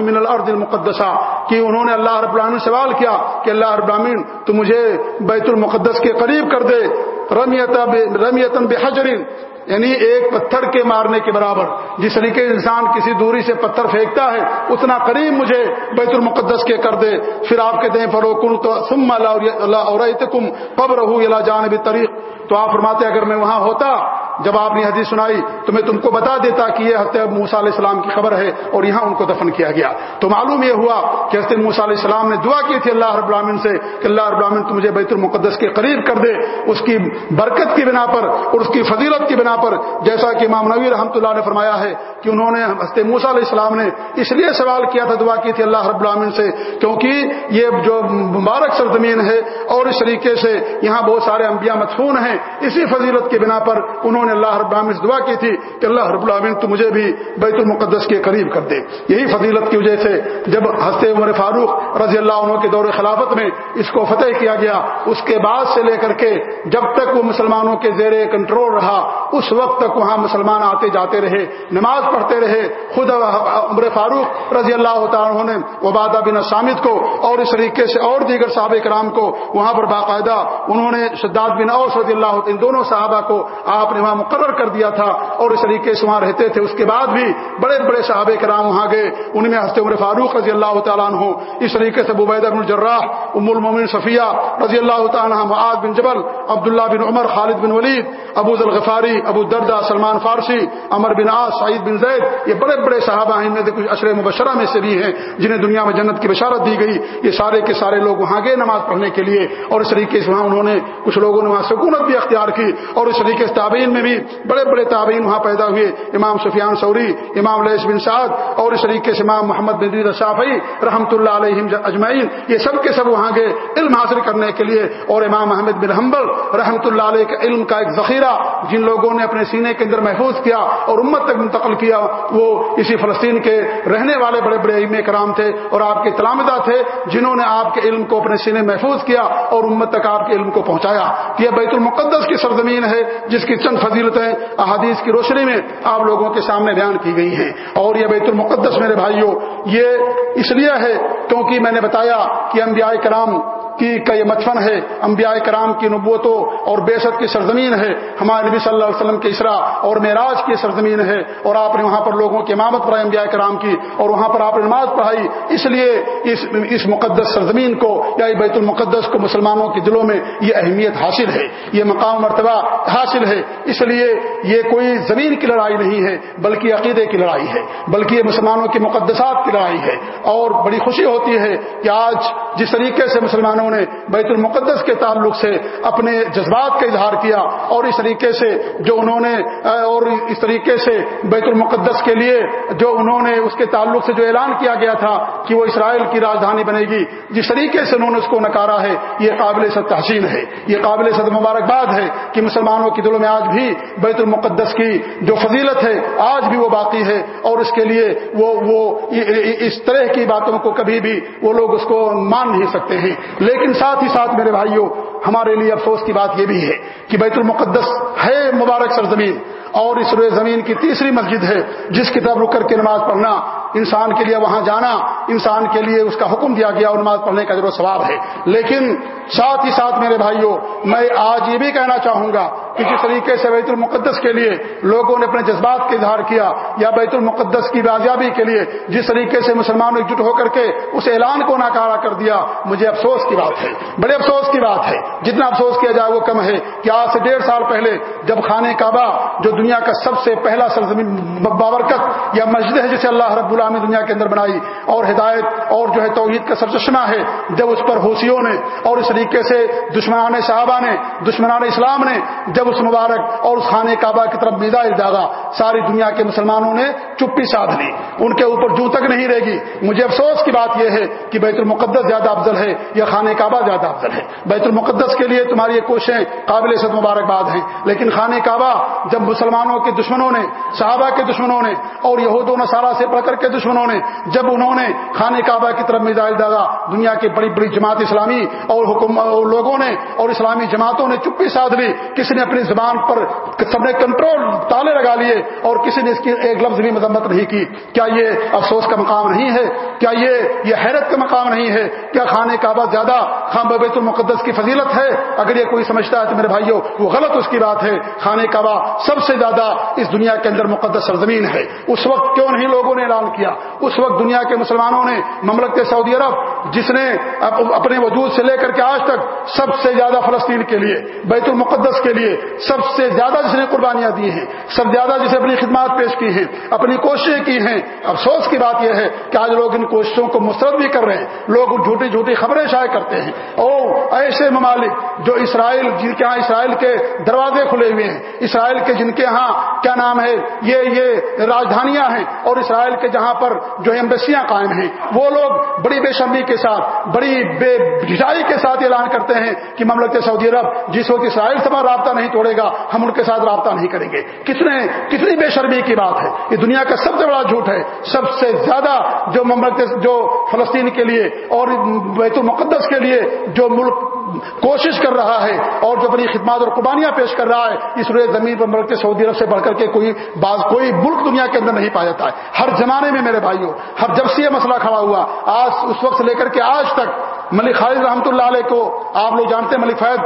من الارض المقدسہ، کہ انہوں نے اللہ رب العالمین سوال کیا کہ اللہ رب العالمین تو مجھے بیت المقدس کے قریب کر دے۔ رمیتن بحجرین یعنی ایک پتھر کے مارنے کے برابر۔ جس طریقے انسان کسی دوری سے پتھر پھینکتا ہے، اتنا قریب مجھے بیت المقدس کے کر دے۔ پھر آپ کے دیں فرو کن تو سم اللہ اور کم پب رہو اللہ جانب طریق تو آپ فرماتے اگر میں وہاں ہوتا، جب آپ نے حدیث سنائی، تو میں تم کو بتا دیتا کہ یہ حضرت موسا علیہ السلام کی خبر ہے اور یہاں ان کو دفن کیا گیا۔ تو معلوم یہ ہوا کہ حضرت موسا علیہ السلام نے دعا کی تھی اللہ رب العالمین سے کہ اللہ رب العالمین تو مجھے بیت المقدس کے قریب کر دے۔ اس کی برکت کی بنا پر اور اس کی فضیلت کی بنا پر جیسا کہ امام نبی رحمۃ اللہ نے فرمایا ہے کہ انہوں نے حضرت موسا علیہ السلام نے اس لیے سوال کیا تھا، دعا کی تھی اللہ رب العالمین سے، کیونکہ یہ جو مبارک سرزمین ہے اور اس طریقے سے یہاں بہت سارے انبیاء مدفون ہیں، اسی فضیلت کی بنا پر انہوں نے اللہ رب العالمین سے دعا کی تھی کہ اللہ رب العالمین تو مجھے بھی بیت المقدس کے قریب کر دے۔ یہی فضیلت کی وجہ سے جب ہنستے عمر فاروق رضی اللہ عنہ کے دور خلافت میں اس کو فتح کیا گیا، اس کے بعد سے لے کر کے جب تک وہ مسلمانوں کے زیر کنٹرول رہا، اس وقت تک وہاں مسلمان آتے جاتے رہے، نماز پڑھتے رہے۔ خود عمر فاروق رضی اللہ تعالیٰ نے وبادہ بن سامد کو اور اس طریقے سے اور دیگر صحابہ کرام کو وہاں پر باقاعدہ انہوں نے شداد بن اوس رضی اللہ ان دونوں صحابہ کو آپ نے وہاں مقرر کر دیا تھا اور اس طریقے سے وہاں رہتے تھے۔ اس کے بعد بھی بڑے بڑے صحابہ کرام وہاں گئے۔ ان میں ہنستے عمر فاروق رضی اللہ تعالیٰ عنہ، اس طریقے سے ببیدہ بن جراح ام المومن صفیہ رضی اللہ تعالیٰ معاذ بن جبل، عبداللہ بن عمر، خالد بن ولید، ابو ذوالغفاری، ابو دردا سلمان فارسی امر بن آس سعید بن زید، یہ بڑے بڑے صحابہ ہیں میں کچھ اشر مبشرہ میں سے بھی ہیں، جنہیں دنیا میں جنت کی بشارت دی گئی۔ یہ سارے کے سارے لوگ وہاں گئے نماز پڑھنے کے لیے، اور اس طریقے سے وہاں انہوں نے کچھ لوگوں نے وہاں سکونت بھی اختیار کی، اور اس طریقے سے تابعین میں بھی بڑے بڑے تابعین وہاں پیدا ہوئے۔ امام سفیان سوری امام لیس بن سعد، اور اس طریقے سے امام محمد بن رشافی رحمۃ اللہ علیہ اجمعین، یہ سب کے سب وہاں گئے، علم حاصل کرنے کے لیے، اور امام محمد بن حنبل رحمۃ اللہ علیہ کے علم کا ایک ذخیرہ جن لوگوں نے اپنے سینے کے اندر محفوظ کیا اور امت تک منتقل کیا، وہ اسی فلسطین کے رہنے والے بڑے بڑے علم کرام تھے اور آپ کے تلامدہ تھے جنہوں نے آپ کے علم کو اپنے سینے محفوظ کیا اور امت تک آپ کے علم کو پہنچایا۔ یہ بیت المقدس کی سرزمین ہے، جس کی چند فضیلتیں احادیث کی روشنی میں آپ لوگوں کے سامنے بیان کی گئی ہیں۔ اور یہ بیت المقدس میرے بھائیوں، یہ اس لیے ہے کیونکہ میں نے بتایا کہ انبیاء کرام کی کا یہ مدفن ہے، انبیاء کرام کی نبوتوں اور بیست کی سرزمین ہے۔ ہمارے نبی صلی اللہ علیہ وسلم کے اسرا اور معراج کی سرزمین ہے اور آپ نے وہاں پر لوگوں کی امامت پڑھائی، انبیاء کرام کی، اور وہاں پر آپ نے نماز پڑھائی۔ اس لیے اس اس مقدس سرزمین کو یا بیت المقدس کو مسلمانوں کے دلوں میں یہ اہمیت حاصل ہے، یہ مقام مرتبہ حاصل ہے۔ اس لیے یہ کوئی زمین کی لڑائی نہیں ہے، بلکہ عقیدے کی لڑائی ہے، بلکہ یہ مسلمانوں کی مقدسات کی لڑائی ہے۔ اور بڑی خوشی ہوتی ہے کہ آج جس طریقے سے مسلمانوں جنہوں نے بیت المقدس کے تعلق سے اپنے جذبات کا اظہار کیا اور اس طریقے سے جو انہوں نے، اور اس طریقے سے بیت المقدس کے لیے جو انہوں نے اس کے تعلق سے جو اعلان کیا گیا تھا کہ وہ اسرائیل کی راجدھانی بنے گی، جس طریقے سے انہوں نے اس کو نکارا ہے، یہ قابل صد تحسین ہے۔ یہ قابل صد مبارکباد ہے کہ مسلمانوں کے دلوں میں آج بھی بیت المقدس کی جو فضیلت ہے، آج بھی وہ باقی ہے اور اس کے لیے وہ وہ، اس طرح کی باتوں کو کبھی بھی وہ لوگ اس کو مان نہیں سکتے ہیں۔ لیکن ساتھ ہی ساتھ میرے بھائیوں ہمارے لیے افسوس کی بات یہ بھی ہے کہ بیت المقدس ہے مبارک سرزمین اور اس روئے زمین کی تیسری مسجد ہے جس کی طرف رک کر کے نماز پڑھنا، انسان کے لیے وہاں جانا، انسان کے لیے اس کا حکم دیا گیا اور نماز پڑھنے کا جو ثواب ہے۔ لیکن ساتھ ہی ساتھ میرے بھائیوں، میں آج یہ بھی کہنا چاہوں گا کہ جس طریقے سے بیت المقدس کے لیے لوگوں نے اپنے جذبات کا اظہار کیا یا بیت المقدس کی بازیابی کے لیے جس طریقے سے مسلمانوں ایکجٹ ہو کر کے اس اعلان کو ناکارا کر دیا، مجھے افسوس کی بات ہے، بڑے افسوس کی بات ہے۔ جتنا افسوس کیا جائے وہ کم ہے کہ آج سے ڈیڑھ سال پہلے جب خانہ کعبہ جو دنیا کا سب سے پہلا سرزمین بابرکت یا مسجد ہے جسے اللہ رب العامی دنیا کے اندر بنائی اور ہدایت اور جو ہے توحید کا سرچشمہ ہے، جب اس پر حوثیوں نے اور اس طریقے سے دشمنان صحابہ نے، دشمنان اسلام نے، جب اس مبارک اور اس خانہ کعبہ کی طرف میزائل داغا ساری دنیا کے مسلمانوں نے چپی سادھ لی۔ ان کے اوپر جو تک نہیں رہے گی۔ مجھے افسوس کی بات یہ ہے کہ بیت المقدس زیادہ افضل ہے یا خانہ کعبہ زیادہ افضل ہے۔ بیت المقدس کے لیے تمہاری یہ کوششیں قابل صد مبارکباد ہیں۔ لیکن خانہ کعبہ جب مسلمانوں کے دشمنوں نے، صحابہ کے دشمنوں نے اور یہود و نصارہ سے پڑھ کر کے دشمنوں نے، جب انہوں نے خانہ کعبہ کی طرف میزائل داغا دنیا کی بڑی بڑی جماعت اسلامی اور حکم اور لوگوں نے اور اسلامی جماعتوں نے چپی سادھ لی، کسی نے اپنی زبان پر سب نے کنٹرول تالے لگا لیے اور کسی نے اس کی ایک لفظ بھی مذمت نہیں کی۔ کیا یہ افسوس کا مقام نہیں ہے؟ کیا یہ یہ حیرت کا مقام نہیں ہے؟ کیا خانہ کعبہ زیادہ خان بیت المقدس کی فضیلت ہے۔ اگر یہ کوئی سمجھتا ہے تو میرے بھائیوں وہ غلط اس کی بات ہے۔ خانہ کعبہ سب سے زیادہ اس دنیا کے اندر مقدس سرزمین ہے۔ اس وقت کیوں نہیں لوگوں نے اعلان کیا؟ اس وقت دنیا کے مسلمانوں نے، مملکت سعودی عرب، جس نے اپنے وجود سے لے کر کے آج تک سب سے زیادہ فلسطین کے لیے، بیت المقدس کے لیے سب سے زیادہ جس نے قربانیاں دی ہیں، سب زیادہ جسے اپنی خدمات پیش کی ہیں، اپنی کوششیں کی ہیں۔ افسوس کی بات یہ ہے کہ آج لوگ ان کوششوں کو مسترد بھی کر رہے ہیں۔ لوگ جھوٹی جھوٹی خبریں شائع کرتے ہیں۔ اور ایسے ممالک جو اسرائیل، جن کے ہاں اسرائیل کے دروازے کھلے ہوئے ہیں، اسرائیل کے جن کے ہاں کیا نام ہے، یہ یہ راجدھانیاں ہیں، اور اسرائیل کے جہاں پر جو ایمبیسیاں قائم ہیں، وہ لوگ بڑی بے شرمی کے ساتھ، بڑی بے بھجائی کے ساتھ اعلان کرتے ہیں کہ مملکت سعودی عرب جس وقت اسرائیل سے رابطہ نہیں توڑے گا، ہم ان کے ساتھ رابطہ نہیں کریں گے۔ کتنے، کتنی بے شرمی کی بات ہے۔ یہ دنیا کا سب سے بڑا جھوٹ ہے، سب سے زیادہ جو مملکت، جو فلسطین کے لیے اور بیت المقدس کے لیے جو ملک کوشش کر رہا ہے اور جو اپنی خدمات اور قربانیاں پیش کر رہا ہے، اس روئے زمین پر ملک سعودی عرب سے بڑھ کر کے کوئی باز، کوئی ملک دنیا کے اندر نہیں پایا جاتا ہے۔ ہر زمانے میں میرے بھائیوں، ہر جب سے یہ مسئلہ کھڑا ہوا، آج، اس وقت سے لے کر کے آج تک ملک خالد رحمۃ اللہ علیہ کو آپ لوگ جانتے ہیں ملک فیض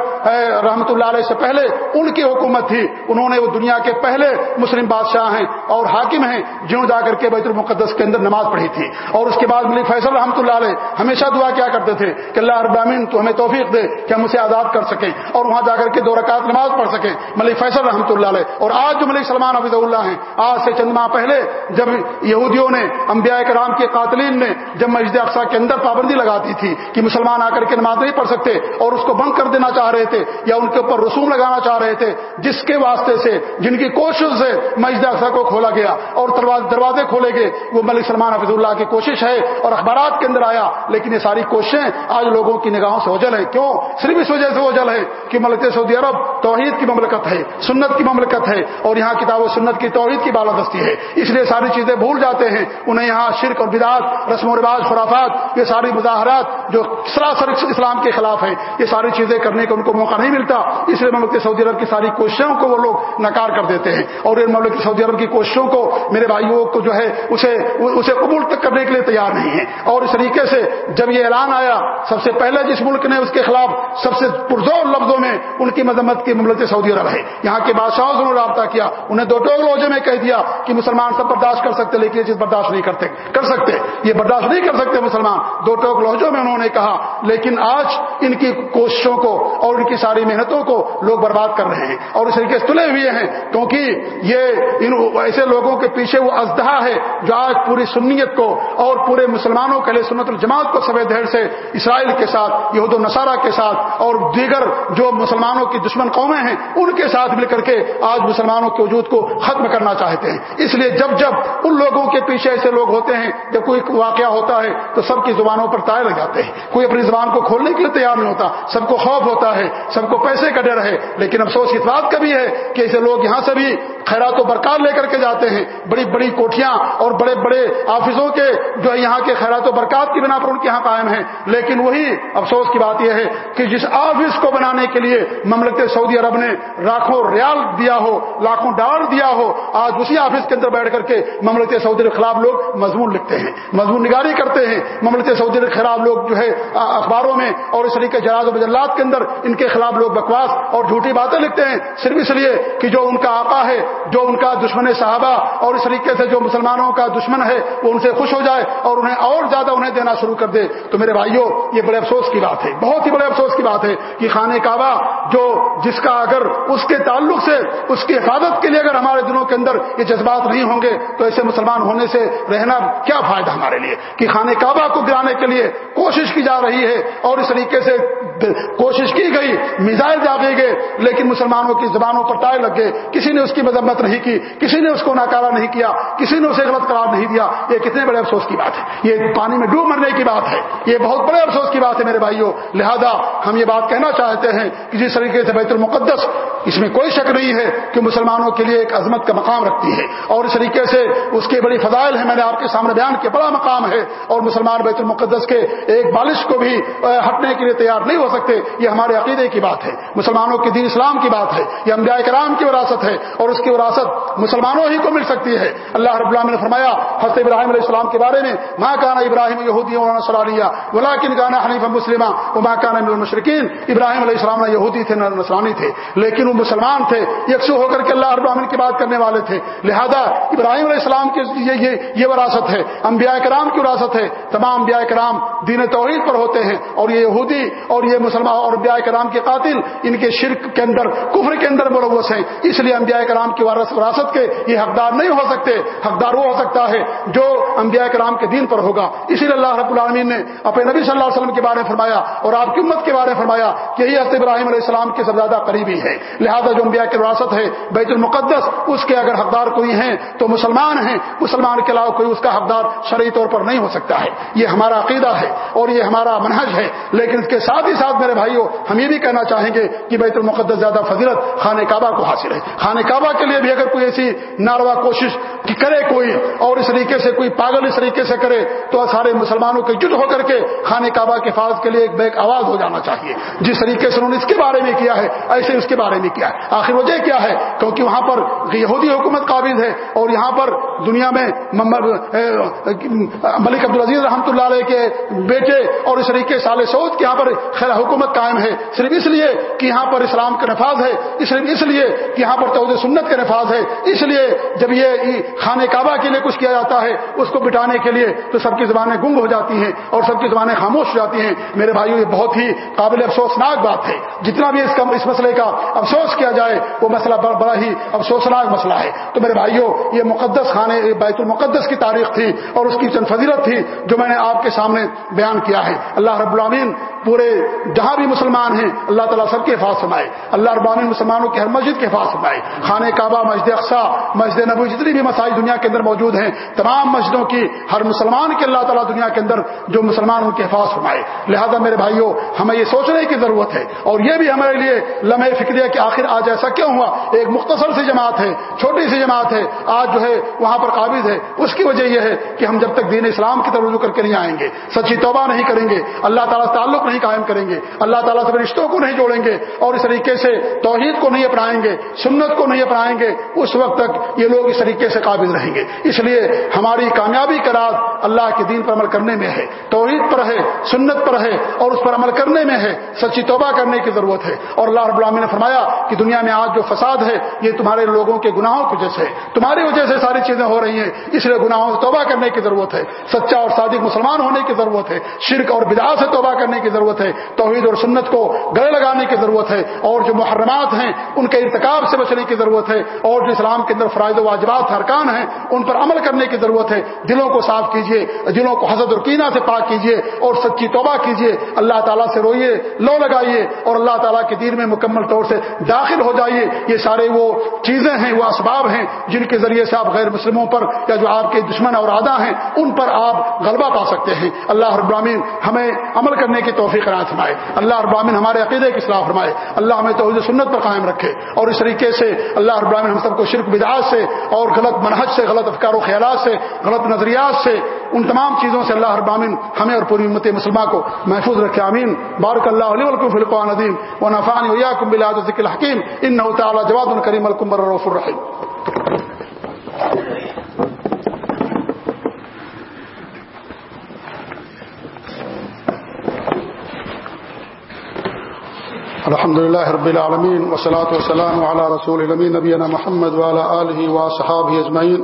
رحمۃ اللہ علیہ سے پہلے ان کی حکومت تھی۔ انہوں نے وہ دنیا کے پہلے مسلم بادشاہ ہیں اور حاکم ہیں جنہوں جا کر کے بیت المقدس کے اندر نماز پڑھی تھی۔ اور اس کے بعد ملک فیصل رحمۃ اللہ علیہ ہمیشہ دعا کیا کرتے تھے کہ اللہ ابامین تو ہمیں توفیق دے کہ ہم اسے آزاد کر سکیں اور وہاں جا کر کے دو رکعت نماز پڑھ سکیں۔ ملک فیصل رحمۃ اللہ علیہ۔ اور آج جو ملک سلمان حفیظ اللہ ہیں، آج سے چند ماہ پہلے جب یہودیوں نے انبیاء کرام کے قاتلین نے جب مسجد اقسا کے اندر پابندی لگاتی تھی کہ مسلمان آ کر کے نماز نہیں پڑھ سکتے اور اس کو بند کر دینا چاہ رہے تھے یا ان کے اوپر رسوم لگانا چاہ رہے تھے، جس کے واسطے سے، جن کی کوشش سے مسجد اقسا کو کھولا گیا اور دروازے کھولے گئے۔ وہ ملک سلمان حفیظ اللہ کی کوشش ہے اور اخبارات کے اندر آیا، لیکن یہ ساری کوششیں آج لوگوں کی نگاہوں سے اوجل ہیں۔ کیوں؟ صرف اس وجہ سے اوجل ہے کہ ملک سعودی عرب توحید کی مملکت ہے، سنت کی مملکت ہے اور یہاں کتاب و سنت کی توحید کی بالادستی ہے۔ اس لیے ساری چیزیں بھول جاتے ہیں۔ انہیں یہاں شرک اور بدعات، رسم و رواج، خرافات، یہ ساری مظاہرات جو سراسر اسلام کے خلاف ہیں۔ یہ ساری چیزیں کرنے کا ان کو موقع نہیں ملتا۔ اس لیے مملک سعودی عرب کی ساری کوششوں کو وہ لوگ نکار کر دیتے ہیں۔ اور ان مملک سعودی عرب کی کوششوں کو میرے بھائیوں کو جو ہے اسے اسے قبول تک کرنے کے لیے تیار نہیں ہے اور اس طریقے سے جب یہ اعلان آیا، سب سے پہلے جس ملک نے اس کے خلاف سب سے پرزور لفظوں میں ان کی مذمت کی مملکت سعودی عرب ہے۔ یہاں کے بادشاہوں سے انہوں نے رابطہ کیا۔ انہیں دو ٹوک لوجے میں کہہ دیا کہ مسلمان سب برداشت کر سکتے، لیکن یہ چیز برداشت نہیں کرتے، کر سکتے۔ یہ برداشت نہیں کر سکتے مسلمان۔ دو ٹوک لوجوں میں انہوں نے کہا رہا۔ لیکن آج ان کی کوششوں کو اور ان کی ساری محنتوں کو لوگ برباد کر رہے ہیں اور اس طریقے سے تلے ہوئے ہیں، کیونکہ یہ ان ایسے لوگوں کے پیچھے وہ ازدہا ہے جو آج پوری سنیت کو اور پورے مسلمانوں کے لیے سنت الجماعت کو سفید دھیر سے اسرائیل کے ساتھ، یہود و نصارہ کے ساتھ اور دیگر جو مسلمانوں کی دشمن قومیں ہیں، ان کے ساتھ مل کر کے آج مسلمانوں کے وجود کو ختم کرنا چاہتے ہیں۔ اس لیے جب جب ان لوگوں کے پیچھے ایسے لوگ ہوتے ہیں، جب کوئی واقعہ ہوتا ہے تو سب کی زبانوں پر تائے لگ جاتے ہیں۔ کوئی اپنی زبان کو کھولنے کے لیے تیار نہیں ہوتا۔ سب کو خوف ہوتا ہے، سب کو پیسے کا ڈر ہے لیکن افسوس اس بات کا بھی ہے کہ ایسے لوگ یہاں سے بھی خیرات و برکات لے کر کے جاتے ہیں۔ بڑی بڑی کوٹیاں اور بڑے بڑے آفسوں کے جو ہے یہاں کے خیرات و برکات کی بنا پر ان کے یہاں قائم ہیں۔ لیکن وہی افسوس کی بات یہ ہے کہ جس آفس کو بنانے کے لیے مملکت سعودی عرب نے لاکھوں ریال دیا ہو، لاکھوں ڈالر دیا ہو، آج اسی آفس کے اندر بیٹھ کر کے مملکت سعودی کے خلاف لوگ مضمون لکھتے ہیں، مضمون نگاری کرتے ہیں۔ مملکت سعودی کے خلاف لوگ جو ہے اخباروں میں اور اس طریقے جراز و مجلات کے اندر ان کے خلاف لوگ بکواس اور جھوٹی باتیں لکھتے ہیں صرف اس لیے کہ جو ان کا آقا ہے، جو ان کا دشمن صحابہ اور اس طریقے سے جو مسلمانوں کا دشمن ہے، وہ ان سے خوش ہو جائے اور انہیں اور زیادہ انہیں دینا شروع کر دے۔ تو میرے بھائیوں، یہ بڑے افسوس کی بات ہے۔ بہت ہی بڑے افسوس کی بات ہے کہ خانہ کعبہ جو جس کا اگر اس کے تعلق سے، اس کی حفاظت کے لیے اگر ہمارے دنوں کے اندر یہ جذبات نہیں ہوں گے، تو ایسے مسلمان ہونے سے رہنا کیا فائدہ ہمارے لیے؟ کہ خانہ کعبہ کو گرانے کے لیے کوشش کی جا رہی ہے اور اس طریقے سے کوشش کی گئی، میزائل داغے گئے، لیکن مسلمانوں کی زبانوں پر ٹائر لگ گئے۔ کسی نے اس کی مذمت نہیں کی، کسی نے اس کو ناکارا نہیں کیا، کسی نے اسے غلط قرار نہیں دیا۔ یہ کتنے بڑے افسوس کی بات ہے۔ یہ پانی میں ڈوب مرنے کی بات ہے۔ یہ بہت بڑے افسوس کی بات ہے میرے بھائیوں۔ لہذا ہم یہ بات کہنا چاہتے ہیں کہ جس طریقے سے بیت المقدس، اس میں کوئی شک نہیں ہے کہ مسلمانوں کے لیے ایک عظمت کا مقام رکھتی ہے۔ اور اس طریقے سے اس کے بڑی فضائل ہیں، میں نے آپ کے سامنے بیان کیا، بڑا مقام ہے۔ اور مسلمان بیت المقدس کے ایک بالش کو بھی ہٹنے کے لیے تیار نہیں ہو سکتے یہ ہمارے عقیدے کی بات ہے مسلمانوں کے دین اسلام کی بات ہے یہ انبیاء کرام کی وراثت ہے اور اس کی وراثت مسلمانوں ہی کو مل سکتی ہے۔ اللہ رب اللہ نے فرمایا حضرت ابراہیم علیہ السلام کے بارے میں ماں کانا ابراہیم یہودی مولانا سلالیہ ولاکن گانا حنیف مسلمہ وہ ماں کانا مشرقین ابراہیم علیہ السلام یہودی تھے نسرانی تھے لیکن وہ مسلمان تھے یکسو ہو کر کے اللہ رب العالمین کی بات کرنے والے تھے۔ لہذا ابراہیم علیہ السلام کی یہ یہ, یہ وراثت ہے انبیاء کرام کی وراثت ہے۔ تمام انبیاء کرام دین توحید پر ہوتے ہیں اور یہ یہودی اور یہ مسلمان اور انبیاء کرام کے قاتل، ان کے شرک کے اندر، کفر کے اندر ملوث ہیں۔ اس لیے انبیاء کرام کی وراثت کے یہ حقدار نہیں ہو سکتے، حقدار وہ ہو سکتا ہے جو انبیاء کرام کے دین پر ہوگا۔ اسی لیے اللہ رب العالمین نے اپنے نبی صلی اللہ علیہ وسلم کے بارے میں فرمایا اور آپ کی امت کے بارے میں فرمایا کہ یہی حضرت ابراہیم علیہ السلام کے سب زیادہ قریبی ہے لہذا جو انبیاء کی وراثت ہے، بیت المقدس، اس کے اگر حقدار کوئی ہیں تو مسلمان ہیں۔ مسلمان کے علاوہ کوئی اس کا حقدار شرعی طور پر نہیں ہو سکتا ہے۔ یہ ہمارا عقیدہ ہے اور یہ ہمارا منہج ہے، لیکن اس کے ساتھ ہی ساتھ ساتھ میرے بھائیوں ہم یہ بھی کہنا چاہیں گے کہ بیت المقدس زیادہ فضیلت خانہ کعبہ کو حاصل ہے۔ خانہ کعبہ کے لیے بھی اگر کوئی ایسی ناروا کوشش کرے کوئی اور اس طریقے سے کوئی پاگل اس طریقے سے کرے، تو سارے مسلمانوں کے جد ہو کر کے خانہ کعبہ کے حفاظت کے لیے ایک بیک آواز ہو جانا چاہیے۔ جس طریقے سے انہوں نے اس کے بارے میں کیا ہے، ایسے اس کے بارے میں کیا ہے۔ آخر وجہ کیا ہے؟ کیونکہ وہاں پر یہودی حکومت قابض ہے اور یہاں پر دنیا میں ملک عبدالعزیز رحمۃ اللہ علیہ کے بیٹے اور اس طریقے سال سعود کے یہاں پر خیر حکومت قائم ہے، صرف اس لیے کہ یہاں پر اسلام کا نفاذ ہے، صرف اس لیے کہ یہاں پر تعود سنت کا نفاذ ہے، اس لیے جب یہ خانہ کعبہ کے لیے کچھ کیا جاتا ہے، اس کو بٹانے کے لیے تو سب کی زبانیں گنگ ہو جاتی ہیں اور سب کی زبانیں خاموش ہو جاتی ہیں۔ میرے بھائیوں یہ بہت ہی قابل افسوسناک بات ہے۔ جتنا بھی اس کا اس مسئلے کا افسوس کیا جائے، وہ مسئلہ بڑا ہی افسوسناک مسئلہ ہے۔ تو میرے بھائیوں یہ مقدس خانے بیت المقدس کی تاریخ تھی اور اس کی چند فضیلت تھی جو میں نے آپ کے سامنے بیان کیا ہے۔ اللہ رب العامین پورے جہاں بھی مسلمان ہیں، اللہ تعالیٰ سب کے حفاظ فرمائے۔ اللہ ربان مسلمانوں کی ہر مسجد کے حفاظ فرمائے۔ خانہ کعبہ، مسجد اقسا مسجد نبو جتنی بھی مساج دنیا کے اندر موجود ہیں، تمام مسجدوں کی ہر مسلمان کے اللہ تعالیٰ دنیا کے اندر جو مسلمان ان کے حفاظ فرمائے۔ لہذا میرے بھائیوں ہمیں یہ سوچنے کی ضرورت ہے۔ اور یہ بھی ہمارے لیے لمحے فکریہ کہ آخر آج ایسا کیوں ہوا؟ ایک مختصر سی جماعت ہے، چھوٹی سی جماعت ہے، آج جو ہے وہاں پر قابض ہے۔ اس کی وجہ یہ ہے کہ ہم جب تک دین اسلام کی طرف رجوع کر کے نہیں آئیں گے، سچی توبہ نہیں کریں گے، اللہ تعالیٰ تعلق نہیں نہیں قائم کریں گے۔ اللہ تعالیٰ سے رشتوں کو نہیں جوڑیں گے اور اس طریقے سے توحید کو نہیں اپنائیں گے، سنت کو نہیں اپنائیں گے، اس وقت تک یہ لوگ اس طریقے سے قابل رہیں گے۔ اس لیے ہماری کامیابی کا راز اللہ کے دین پر عمل کرنے میں ہے۔ توحید پر ہے، سنت پر ہے اور اس پر عمل کرنے میں ہے۔ سچی توبہ کرنے کی ضرورت ہے۔ اور اللہ رب العالمین نے فرمایا کہ دنیا میں آج جو فساد ہے، یہ تمہارے لوگوں کے گناہوں کی وجہ سے، تمہاری وجہ سے ساری چیزیں ہو رہی ہیں۔ اس لیے گناہوں سے توبہ کرنے کی ضرورت ہے۔ سچا اور صادق مسلمان ہونے کی ضرورت ہے۔ شرک اور بدا سے توبہ کرنے کی ضرورت ہے، توحید اور سنت کو گلے لگانے کی ضرورت ہے، اور جو محرمات ہیں، ان کے ارتکاب سے بچنے کی ضرورت ہے، اور جو اسلام کے اندر فرائض و واجبات ارکان ہیں، ان پر عمل کرنے کی ضرورت ہے۔ دلوں کو صاف کیجیے دلوں کو حضرت اور کینہ سے پاک کیجیے اور سچی توبہ کیجیے اللہ تعالیٰ سے روئیے، لو لگائیے، اور اللہ تعالیٰ کے دین میں مکمل طور سے داخل ہو جائیے۔ یہ سارے وہ چیزیں ہیں، وہ اسباب ہیں، جن کے ذریعے سے آپ غیر مسلموں پر یا جو آپ کے دشمن اور آدھا ہیں، ان پر آپ غلبہ پا سکتے ہیں۔ اللہ ابراہین ہمیں عمل کرنے کی توفیق رائے فرمائے۔ اللہ ابراہین ہمارے عقیدے کی اصلاح فرمائے۔ اللہ ہمیں توحید سنت پر قائم رکھے۔ اور اس طریقے سے اللہ ابراہین ہم سب کو شرک بداعت سے اور غلط منحج سے، غلط افکار و خیالات سے، غلط نظریات سے، ان تمام چیزوں سے اللہ ابراہین ہمیں اور پوری امت مسلمہ کو محفوظ رکھے۔ امین بارک اللہ علیہ ولکم فلقان ندیم و نفان ویاکم بلاد ذکر الحکیم۔ ان تعالی جواد الکریم الکم الرف الرحیم۔ الحمد لله رب العالمين والصلاه والسلام على رسول الامين نبينا محمد وعلى اله وصحبه اجمعين